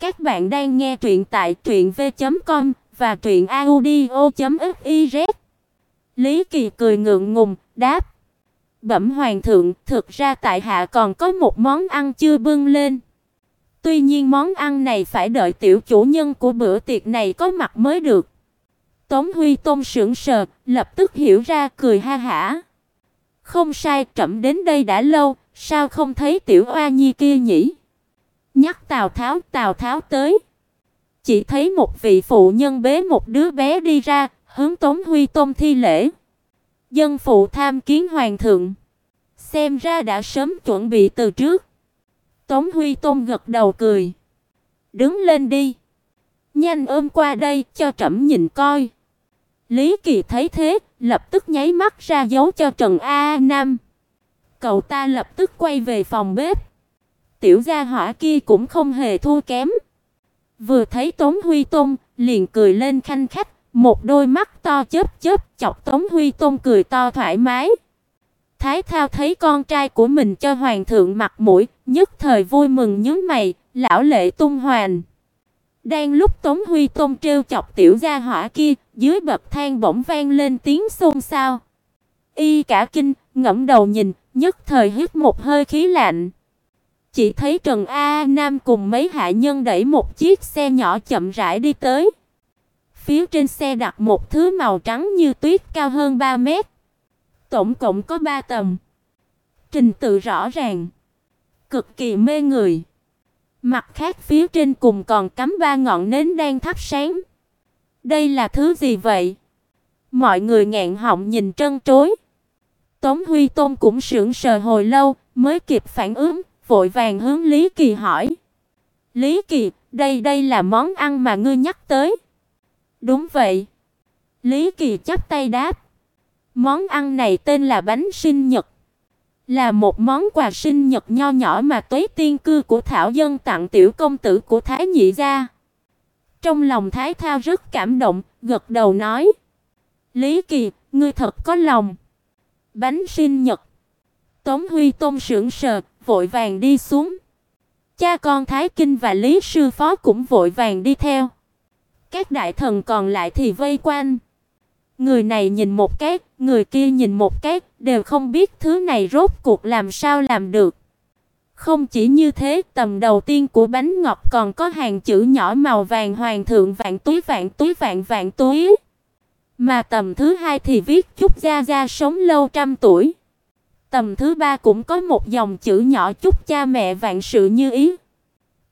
Các bạn đang nghe truyện tại truyệnv.com và truyệnaudio.fiz. Lý Kỳ cười ngượng ngùng, đáp: "Bẩm hoàng thượng, thực ra tại hạ còn có một món ăn chưa bưng lên. Tuy nhiên món ăn này phải đợi tiểu chủ nhân của bữa tiệc này có mặt mới được." Tống Huy Tôn sững sờ, lập tức hiểu ra cười ha hả. "Không sai, trẫm đến đây đã lâu, sao không thấy tiểu oa nhi kia nhỉ?" Nhắc Tào Tháo, Tào Tháo tới. Chỉ thấy một vị phụ nhân bế một đứa bé đi ra, hướng Tống Huy Tôn thi lễ. Dân phụ tham kiến hoàng thượng. Xem ra đã sớm chuẩn bị từ trước. Tống Huy Tôn gật đầu cười. Đứng lên đi. Nhanh ôm qua đây cho trẫm nhìn coi. Lý Kỳ thấy thế, lập tức nháy mắt ra dấu cho Trần A Nam. Cậu ta lập tức quay về phòng bếp tiểu gia hỏa kia cũng không hề thua kém. Vừa thấy Tống Huy Tôn, liền cười lên khanh khách, một đôi mắt to chớp chớp chọc Tống Huy Tôn cười to thoải mái. Thái Thao thấy con trai của mình cho hoàng thượng mặt mũi, nhất thời vui mừng nhướng mày, lão lệ tung hoàn. Đang lúc Tống Huy Tôn trêu chọc tiểu gia hỏa kia, dưới bậc thang bỗng vang lên tiếng xôn xao. Y cả kinh, ngẩng đầu nhìn, nhất thời hít một hơi khí lạnh. Chỉ thấy Trần A Nam cùng mấy hạ nhân đẩy một chiếc xe nhỏ chậm rãi đi tới. Phía trên xe đặt một thứ màu trắng như tuyết cao hơn 3 mét. Tổng cộng có 3 tầng. Trình tự rõ ràng, cực kỳ mê người. Mặt khác phía trên cùng còn cắm ba ngọn nến đang thắp sáng. Đây là thứ gì vậy? Mọi người ngẹn họng nhìn trân trối. Tống Huy Tôn cũng sững sờ hồi lâu mới kịp phản ứng, vội vàng hướng Lý Kỳ hỏi. "Lý Kỳ, đây đây là món ăn mà ngươi nhắc tới?" "Đúng vậy." Lý Kỳ chắp tay đáp. Món ăn này tên là bánh sinh nhật, là một món quà sinh nhật nho nhỏ mà Tuế Tiên cư của Thảo dân tặng tiểu công tử của Thái nhị gia. Trong lòng Thái Thao rất cảm động, gật đầu nói: "Lý Kỳ, ngươi thật có lòng." Bánh sinh nhật. Tống Huy Tôn sững sờ, vội vàng đi xuống. Cha con Thái Kinh và Lý sư phó cũng vội vàng đi theo. Các đại thần còn lại thì vây quanh. Người này nhìn một cái, người kia nhìn một cái, đều không biết thứ này rốt cuộc làm sao làm được. Không chỉ như thế, tầm đầu tiên của bánh ngọt còn có hàng chữ nhỏ màu vàng hoàng thượng vạn túi vạn túi vạn vạn túi. Mà tầm thứ hai thì viết chúc gia gia sống lâu trăm tuổi. Tầm thứ ba cũng có một dòng chữ nhỏ chúc cha mẹ vạn sự như ý.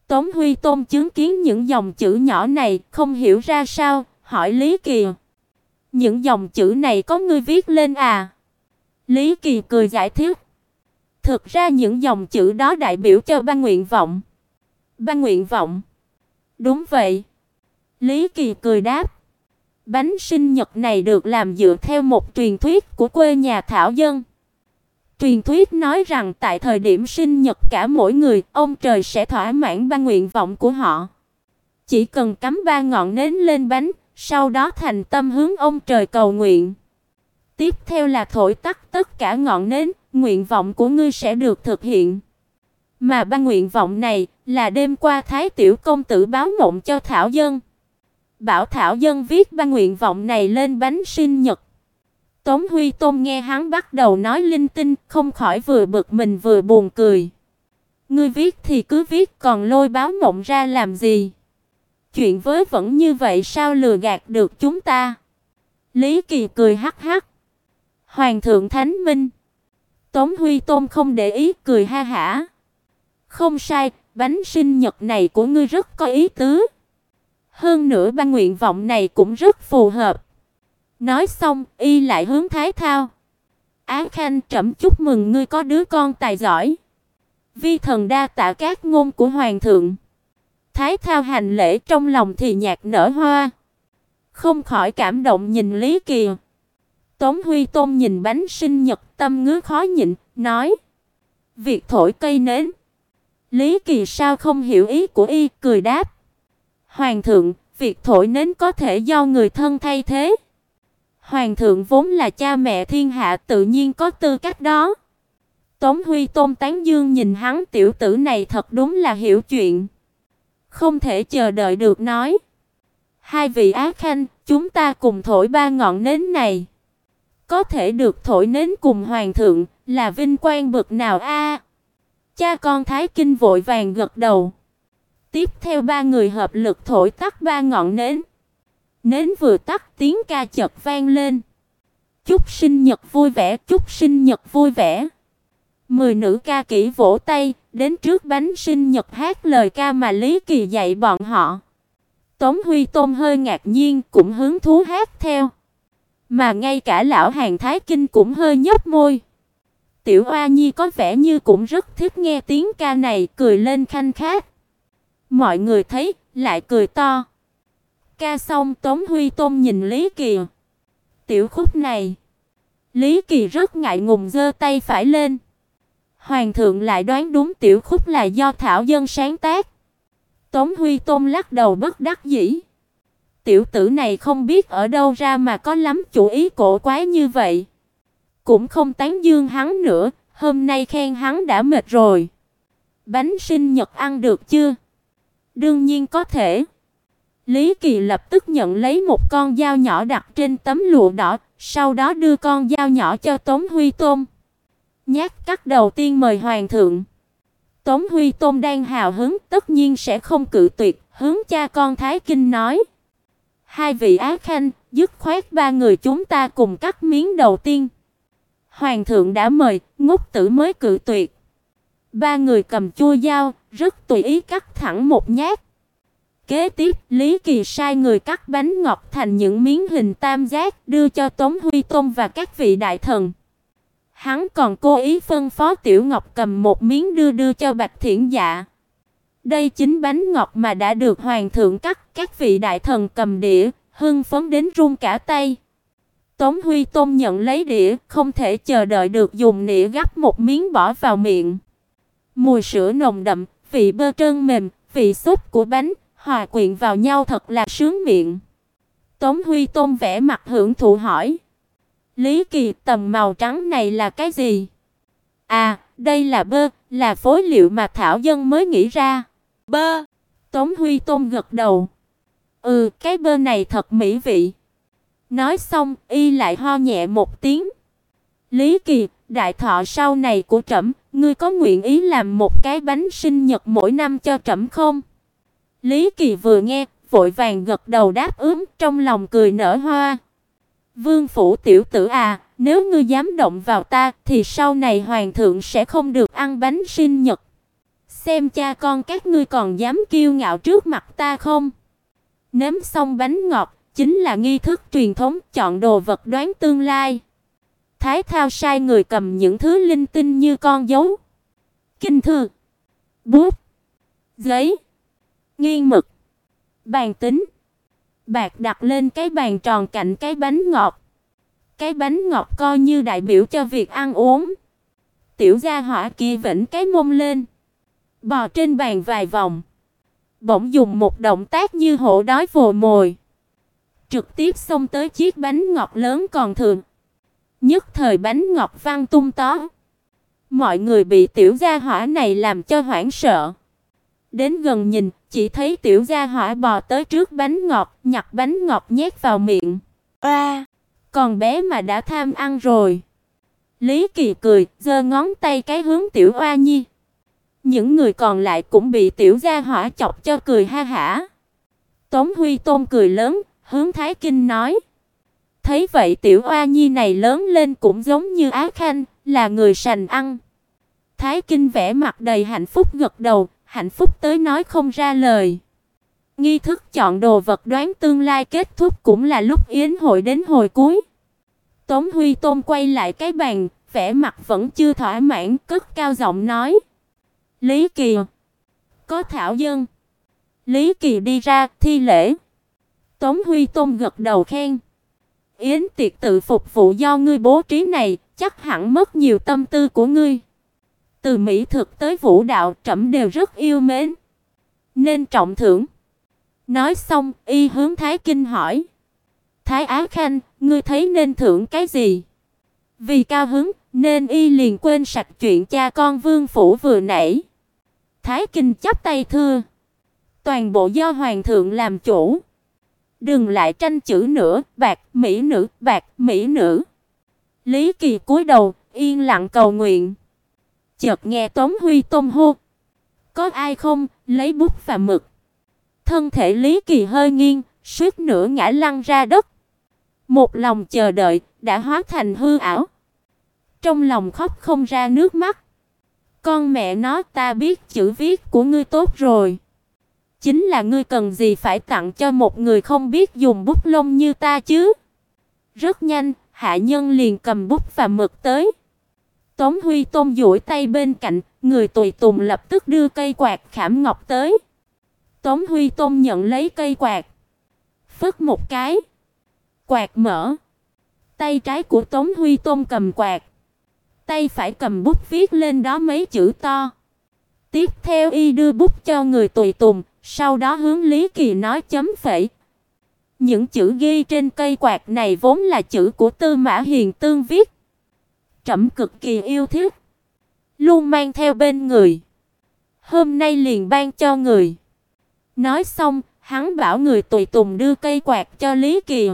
Tống Huy Tôn chứng kiến những dòng chữ nhỏ này, không hiểu ra sao, hỏi Lý Kỳ. Những dòng chữ này có ngươi viết lên à? Lý Kỳ cười giải thích. Thực ra những dòng chữ đó đại biểu cho ba nguyện vọng. Ba nguyện vọng? Đúng vậy. Lý Kỳ cười đáp. Bánh sinh nhật này được làm dựa theo một truyền thuyết của quê nhà Thảo dân. Truyền thuyết nói rằng tại thời điểm sinh nhật cả mỗi người, ông trời sẽ thỏa mãn ba nguyện vọng của họ. Chỉ cần cắm ba ngọn nến lên bánh, sau đó thành tâm hướng ông trời cầu nguyện. Tiếp theo là thổi tắt tất cả ngọn nến, nguyện vọng của ngươi sẽ được thực hiện. Mà ba nguyện vọng này là đêm qua Thái tiểu công tử báo mộng cho Thảo dân. Bảo Thảo dân viết ba nguyện vọng này lên bánh sinh nhật. Tống Huy Tôn nghe hắn bắt đầu nói linh tinh, không khỏi vừa bực mình vừa buồn cười. Ngươi viết thì cứ viết, còn lôi báo mộng ra làm gì? Chuyện với vẫn như vậy sao lừa gạt được chúng ta? Lý Kỳ cười hắc hắc. Hoàng thượng Thánh Minh. Tống Huy Tôn không để ý cười ha hả. Không sai, bánh sinh nhật này của ngươi rất có ý tứ. Hơn nữa ba nguyện vọng này cũng rất phù hợp. Nói xong, y lại hướng Thái Thao. Á Khanh trẫm chúc mừng ngươi có đứa con tài giỏi. Vi thần đa tạ các ngôn của hoàng thượng. Thái Thao hành lễ trong lòng thì nhạc nở hoa. Không khỏi cảm động nhìn Lý Kỳ. Tống Huy Tôn nhìn bánh sinh nhật tâm ngứa khó nhịn, nói: "Việc thổi cây nến." Lý Kỳ sao không hiểu ý của y, cười đáp: "Hoàng thượng, việc thổi nến có thể do người thân thay thế." Hoàng thượng vốn là cha mẹ thiên hạ tự nhiên có tư cách đó. Tống Huy Tôn tán dương nhìn hắn tiểu tử này thật đúng là hiểu chuyện. không thể chờ đợi được nói: "Hai vị á khanh, chúng ta cùng thổi ba ngọn nến này." Có thể được thổi nến cùng hoàng thượng, là vinh quang bậc nào a? Cha con Thái Kinh vội vàng gật đầu. Tiếp theo ba người hợp lực thổi tắt ba ngọn nến. Nến vừa tắt, tiếng ca chợt vang lên. Chúc sinh nhật vui vẻ, chúc sinh nhật vui vẻ. Mười nữ ca kỹ vỗ tay, đến trước bánh sinh nhật hát lời ca mà Lý Kỳ dạy bọn họ. Tống Huy Tôn hơi ngạc nhiên, cũng hứng thú hát theo. Mà ngay cả lão hàng Thái Kinh cũng hơi nhếch môi. Tiểu Oa Nhi có vẻ như cũng rất thích nghe tiếng ca này, cười lên khanh khách. Mọi người thấy, lại cười to. Ca xong Tống Huy Tôn nhìn Lý Kỳ. Tiểu khúc này, Lý Kỳ rất ngại ngùng giơ tay phải lên. Hoàng thượng lại đoán đúng tiểu khúc là do Thảo Dân sáng tác. Tống Huy Tôn lắc đầu bất đắc dĩ. Tiểu tử này không biết ở đâu ra mà có lắm chủ ý cổ quái như vậy. Cũng không tán dương hắn nữa, hôm nay khen hắn đã mệt rồi. Bánh sinh nhật ăn được chưa? Đương nhiên có thể. Lý Kỳ lập tức nhận lấy một con dao nhỏ đặt trên tấm lụa đỏ, sau đó đưa con dao nhỏ cho Tống Huy Tôn. Nhát cắt đầu tiên mời hoàng thượng. Tống Huy Tôn đang hào hứng, tất nhiên sẽ không cự tuyệt, hướng cha con Thái Kinh nói: "Hai vị á khanh, dứt khoát ba người chúng ta cùng cắt miếng đầu tiên." Hoàng thượng đã mời, ngốc tử mới cự tuyệt. Ba người cầm chua dao, rất tùy ý cắt thẳng một nhát. Kế tiếp, Lý Kỳ sai người cắt bánh ngọc thành những miếng hình tam giác, đưa cho Tống Huy Tôn và các vị đại thần. Hắn còn cố ý phân phó Tiểu Ngọc cầm một miếng đưa đưa cho Bạch Thiển Dạ. Đây chính bánh ngọc mà đã được hoàng thượng cắt, các vị đại thần cầm đĩa, hưng phấn đến run cả tay. Tống Huy Tôn nhận lấy đĩa, không thể chờ đợi được dùng nĩa gắp một miếng bỏ vào miệng. Mùi sữa nồng đậm, vị bơ trơn mềm, vị súp của bánh hòa quyện vào nhau thật là sướng miệng. Tống Huy Tôn vẻ mặt hưởng thụ hỏi: "Lý Kỳ, tầm màu trắng này là cái gì?" "À, đây là bơ, là phối liệu mà thảo dân mới nghĩ ra." "Bơ?" Tống Huy Tôn gật đầu. "Ừ, cái bơ này thật mỹ vị." Nói xong, y lại ho nhẹ một tiếng. "Lý Kỳ, đại thọ sau này của trẫm, ngươi có nguyện ý làm một cái bánh sinh nhật mỗi năm cho trẫm không?" Lý Kỳ vừa nghe, vội vàng gật đầu đáp ứng, trong lòng cười nở hoa. Vương phủ tiểu tử à, nếu ngươi dám động vào ta thì sau này hoàng thượng sẽ không được ăn bánh sinh nhật. Xem cha con các ngươi còn dám kiêu ngạo trước mặt ta không? Nếm xong bánh ngọt, chính là nghi thức truyền thống chọn đồ vật đoán tương lai. Thái Thao sai người cầm những thứ linh tinh như con dấu, kinh thư, bút, giấy, nghiêng mực, bàn tính, bạc đặt lên cái bàn tròn cạnh cái bánh ngọt. Cái bánh ngọt coi như đại biểu cho việc ăn uống. Tiểu gia hỏa kia vẫn cái mông lên, bò trên bàn vài vòng, bỗng dùng một động tác như hổ đói vồ mồi, trực tiếp xông tới chiếc bánh ngọt lớn còn thường. Nhất thời bánh ngọt văng tung tó. Mọi người bị tiểu gia hỏa này làm cho hoảng sợ. Đến gần nhìn, chỉ thấy tiểu gia hỏa bò tới trước bánh ngọt, nhặt bánh ngọt nhét vào miệng. A, còn bé mà đã tham ăn rồi. Lý Kỳ cười, giơ ngón tay cái hướng tiểu Oa Nhi. Những người còn lại cũng bị tiểu gia hỏa chọc cho cười ha hả. Tống Huy Tôn cười lớn, hướng Thái Kinh nói: Thấy vậy tiểu Oa Nhi này lớn lên cũng giống như Á Khanh, là người sành ăn. Thái Kinh vẻ mặt đầy hạnh phúc gật đầu, hạnh phúc tới nói không ra lời. Nghi thức chọn đồ vật đoán tương lai kết thúc cũng là lúc yến hội đến hồi cuối. Tống Huy Tôn quay lại cái bàn, vẻ mặt vẫn chưa thỏa mãn, cất cao giọng nói: "Lý Kỳ, có thảo dân." Lý Kỳ đi ra thi lễ. Tống Huy Tôn gật đầu khen: "Yến tiệc tự phục vụ do ngươi bố trí này, chắc hẳn mất nhiều tâm tư của ngươi." Từ mỹ thực tới vũ đạo, trẫm đều rất yêu mến, nên trọng thưởng. Nói xong, y hướng Thái Kinh hỏi: "Thái Á Khanh, ngươi thấy nên thưởng cái gì?" Vì cao hứng, nên y liền quên sạch chuyện cha con Vương phủ vừa nãy. Thái Kinh chắp tay thưa: Toàn bộ do hoàng thượng làm chủ. Đừng lại tranh chữ nữa, bạc mỹ nữ, bạc mỹ nữ. Lý Kỳ cúi đầu, yên lặng cầu nguyện. Chợt nghe Tống Huy tông hô: "Có ai không, lấy bút và mực." Thân thể Lý Kỳ hơi nghiêng, suýt nữa ngã lăn ra đất. Một lòng chờ đợi đã hóa thành hư ảo. Trong lòng khóc không ra nước mắt. Con mẹ nó, ta biết chữ viết của ngươi tốt rồi. Chính là ngươi cần gì phải tặng cho một người không biết dùng bút lông như ta chứ? Rất nhanh, hạ nhân liền cầm bút và mực tới. Tống Huy Tôn duỗi tay bên cạnh, người tùy tùng lập tức đưa cây quạt khảm ngọc tới. Tống Huy Tôn nhận lấy cây quạt, phất một cái, quạt mở. Tay trái của Tống Huy Tôn cầm quạt, tay phải cầm bút viết lên đó mấy chữ to. Tiếp theo y đưa bút cho người tùy tùng, sau đó hướng Lý Kỳ nói chấm phẩy. Những chữ ghi trên cây quạt này vốn là chữ của Tư Mã Hiền Tương viết. Trẫm cực kỳ yêu thích, luôn mang theo bên người. Hôm nay liền ban cho người. Nói xong, hắn bảo người tùy tùng đưa cây quạt cho Lý Kỳ.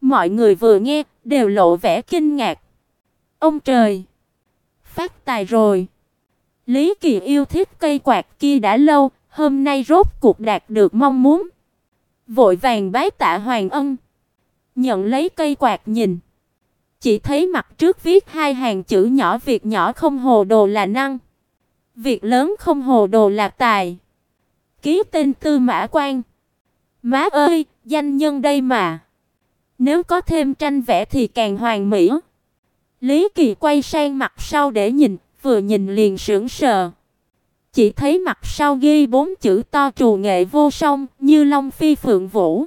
Mọi người vừa nghe đều lộ vẻ kinh ngạc. Ông trời, phát tài rồi. Lý Kỳ yêu thích cây quạt kia đã lâu, hôm nay rốt cuộc đạt được mong muốn. Vội vàng bái tạ Hoàng Ân, nhận lấy cây quạt nhìn. Chỉ thấy mặt trước viết hai hàng chữ nhỏ việc nhỏ không hồ đồ là năng, việc lớn không hồ đồ là tài. Ký tên Tư Mã Quan. Má ơi, danh nhân đây mà. Nếu có thêm tranh vẽ thì càng hoàn mỹ. Lý Kỳ quay sang mặt sau để nhìn, vừa nhìn liền sững sờ. Chỉ thấy mặt sau ghi bốn chữ to trù nghệ vô song, như long phi phượng vũ.